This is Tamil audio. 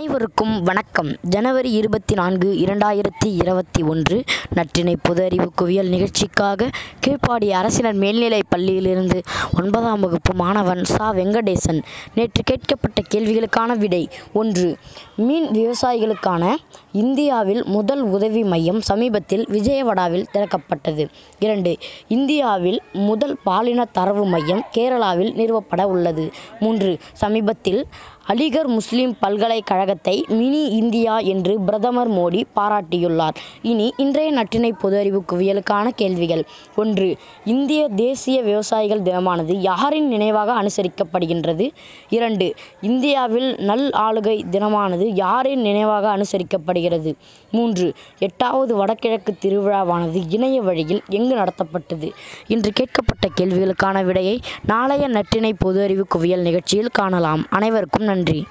அனைவருக்கும் வணக்கம். ஜனவரி இருபத்தி நான்கு இரண்டாயிரத்தி இருபத்தி ஒன்று நற்றினை பொது அறிவு குவியல் நிகழ்ச்சிக்காக கீழ்ப்பாடி அரசினர் மேல்நிலைப் பள்ளியிலிருந்து ஒன்பதாம் வகுப்பு மாணவன் சா. வெங்கடேசன். நேற்று கேட்கப்பட்ட கேள்விகளுக்கான விடை ஒன்று. மீன் விவசாயிகளுக்கான இந்தியாவில் முதல் உதவி மையம் சமீபத்தில் விஜயவாடாவில் திறக்கப்பட்டது. இரண்டு. இந்தியாவில் முதல் பாலின தரவு மையம் கேரளாவில் நிறுவப்பட உள்ளது. மூன்று. சமீபத்தில் அலிகர் முஸ்லிம் பல்கலைக் கழகத்தை மினி இந்தியா என்று பிரதமர் மோடி பாராட்டியுள்ளார். இனி இன்றைய நற்றினை பொது அறிவு குவியலுக்கான கேள்விகள். ஒன்று இந்திய தேசிய விவசாயிகள் தினமானது யாரின் நினைவாக அனுசரிக்கப்படுகின்றது? இரண்டு இந்தியாவில் நல் ஆளுகை தினமானது யாரின் நினைவாக அனுசரிக்கப்படுகிறது? மூன்று எட்டாவது வடகிழக்கு திருவிழாவானது இணைய வழியில் எங்கு நடத்தப்பட்டது? இன்று கேட்கப்பட்ட கேள்விகளுக்கான விடையை நாளைய நற்றினை பொது அறிவு குவியல் நிகழ்ச்சியில் காணலாம். அனைவருக்கும் நன்றி. laundry